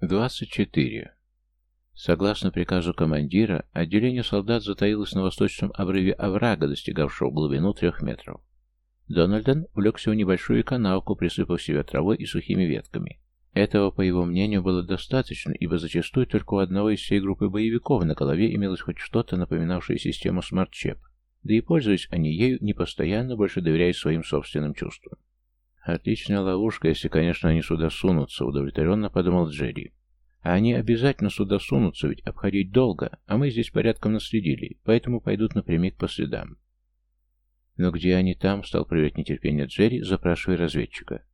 24. Согласно приказу командира, отделение солдат затаилось на восточном обрыве оврага, достигавшего глубину трех метров. Дональден улегся в небольшую канавку, присыпав себя травой и сухими ветками. Этого, по его мнению, было достаточно, ибо зачастую только у одного из всей группы боевиков на голове имелось хоть что-то, напоминавшее систему смарт-чеп, да и пользовались они ею не постоянно, больше доверяя своим собственным чувствам. Отличная ловушка, если, конечно, они сюда сунутся, удовлетворенно подумал Джерри. А они обязательно сюда сунутся, ведь обходить долго, а мы здесь порядком наследили, поэтому пойдут напрямик по следам. Но где они там, стал проверять нетерпение Джерри, запрашивая разведчика.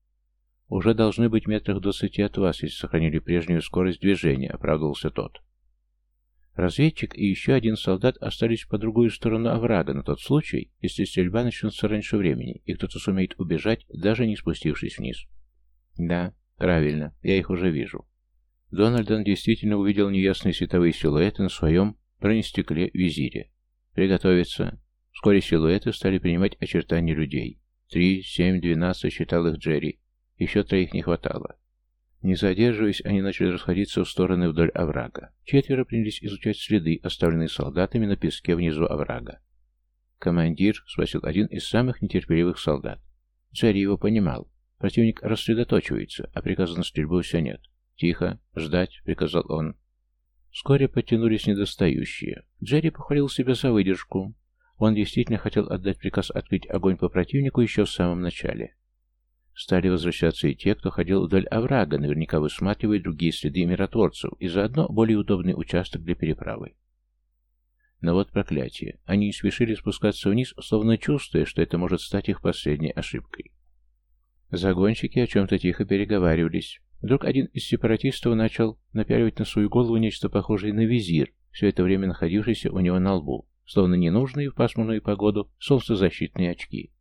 Уже должны быть метрах двадцати от вас, если сохранили прежнюю скорость движения, оправдывался тот. Разведчик и еще один солдат остались по другую сторону оврага на тот случай, если стрельба начнется раньше времени, и кто-то сумеет убежать, даже не спустившись вниз. Да, правильно, я их уже вижу. Дональдон действительно увидел неясные световые силуэты на своем бронестекле визире. Приготовиться. Вскоре силуэты стали принимать очертания людей. Три, семь, двенадцать, считал их Джерри. Еще троих не хватало. Не задерживаясь, они начали расходиться в стороны вдоль оврага. Четверо принялись изучать следы, оставленные солдатами на песке внизу оврага. «Командир?» — спросил один из самых нетерпеливых солдат. Джерри его понимал. Противник рассредоточивается, а приказа на стрельбу все нет. «Тихо, ждать», — приказал он. Вскоре потянулись недостающие. Джерри похвалил себя за выдержку. Он действительно хотел отдать приказ открыть огонь по противнику еще в самом начале. Стали возвращаться и те, кто ходил вдоль оврага, наверняка высматривая другие следы миротворцев и заодно более удобный участок для переправы. Но вот проклятие. Они спешили спускаться вниз, словно чувствуя, что это может стать их последней ошибкой. Загонщики о чем-то тихо переговаривались. Вдруг один из сепаратистов начал напяливать на свою голову нечто похожее на визир, все это время находившийся у него на лбу, словно ненужные в пасмурную погоду солнцезащитные очки.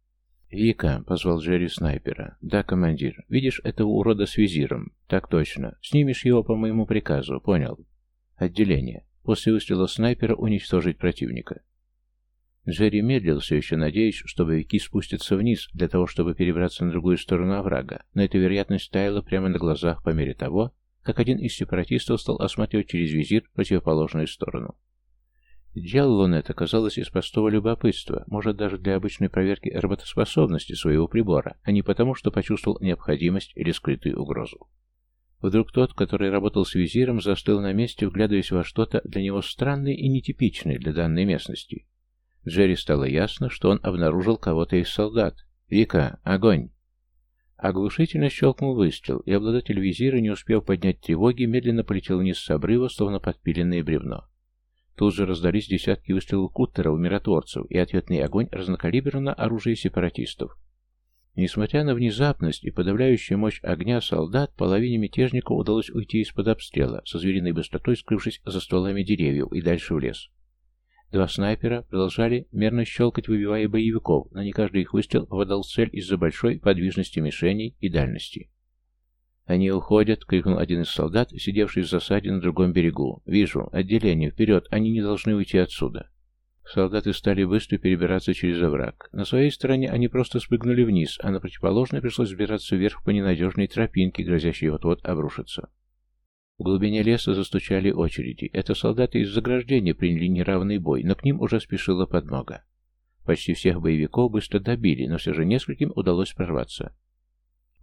«Вика», — позвал Джерри снайпера. «Да, командир. Видишь этого урода с визиром?» «Так точно. Снимешь его по моему приказу. Понял?» «Отделение. После выстрела снайпера уничтожить противника». Джерри медлил, все еще надеясь, что боевики спустятся вниз для того, чтобы перебраться на другую сторону оврага, но эта вероятность таяла прямо на глазах по мере того, как один из сепаратистов стал осматривать через визир противоположную сторону. Делал он это, казалось, из простого любопытства, может, даже для обычной проверки работоспособности своего прибора, а не потому, что почувствовал необходимость или скрытую угрозу. Вдруг тот, который работал с визиром, застыл на месте, вглядываясь во что-то для него странное и нетипичное для данной местности. Джерри стало ясно, что он обнаружил кого-то из солдат. «Вика, огонь!» Оглушительно щелкнул выстрел, и обладатель визира, не успев поднять тревоги, медленно полетел вниз с обрыва, словно подпиленное бревно. Тут же раздались десятки выстрелов куттеров, миротворцев и ответный огонь разнокалиберного оружия сепаратистов. Несмотря на внезапность и подавляющую мощь огня солдат, половине мятежников удалось уйти из-под обстрела, со звериной быстротой скрывшись за стволами деревьев и дальше в лес. Два снайпера продолжали мерно щелкать, выбивая боевиков, но не каждый их выстрел попадал в цель из-за большой подвижности мишеней и дальности. «Они уходят!» — крикнул один из солдат, сидевший в засаде на другом берегу. «Вижу! Отделение! Вперед! Они не должны уйти отсюда!» Солдаты стали быстро перебираться через овраг. На своей стороне они просто спрыгнули вниз, а на противоположной пришлось сбираться вверх по ненадежной тропинке, грозящей вот-вот обрушиться. В глубине леса застучали очереди. Это солдаты из заграждения приняли неравный бой, но к ним уже спешила подмога. Почти всех боевиков быстро добили, но все же нескольким удалось прорваться.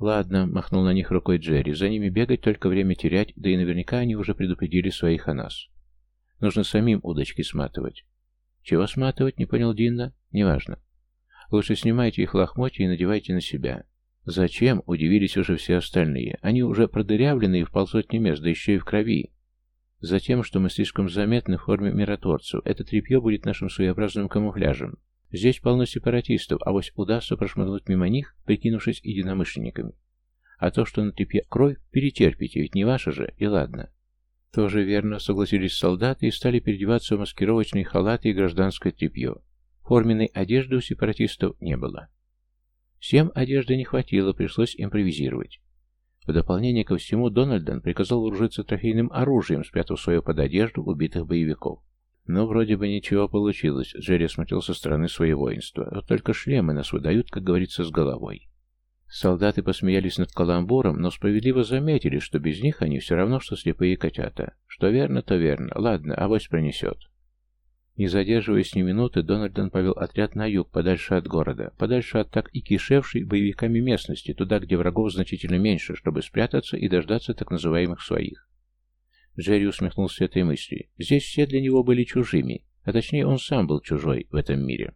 «Ладно», — махнул на них рукой Джерри, — «за ними бегать, только время терять, да и наверняка они уже предупредили своих о нас. Нужно самим удочки сматывать». «Чего сматывать?» — не понял Динна. «Неважно. Лучше снимайте их лохмотья и надевайте на себя». «Зачем?» — удивились уже все остальные. «Они уже продырявленные в полсотни мест, да еще и в крови». «Затем, что мы слишком заметны в форме миротворцев. Это тряпье будет нашим своеобразным камуфляжем. Здесь полно сепаратистов, а вось удастся прошмыгнуть мимо них, прикинувшись единомышленниками. А то, что на трепе кровь, перетерпите, ведь не ваша же, и ладно. Тоже верно, согласились солдаты и стали переодеваться в маскировочные халаты и гражданское тряпье. Форменной одежды у сепаратистов не было. Всем одежды не хватило, пришлось импровизировать. В дополнение ко всему, Дональден приказал вооружиться трофейным оружием, спрятав свою под одежду убитых боевиков. Но вроде бы ничего получилось. Джерри смотрел со стороны своего воинства. Вот только шлемы нас выдают, как говорится, с головой. Солдаты посмеялись над каламбуром, но справедливо заметили, что без них они все равно, что слепые котята. Что верно, то верно. Ладно, авось пронесет. Не задерживаясь ни минуты, Дональдон повел отряд на юг, подальше от города, подальше от так и кишевшей боевиками местности, туда, где врагов значительно меньше, чтобы спрятаться и дождаться так называемых своих. Джерри усмехнулся этой мысли. Здесь все для него были чужими, а точнее он сам был чужой в этом мире.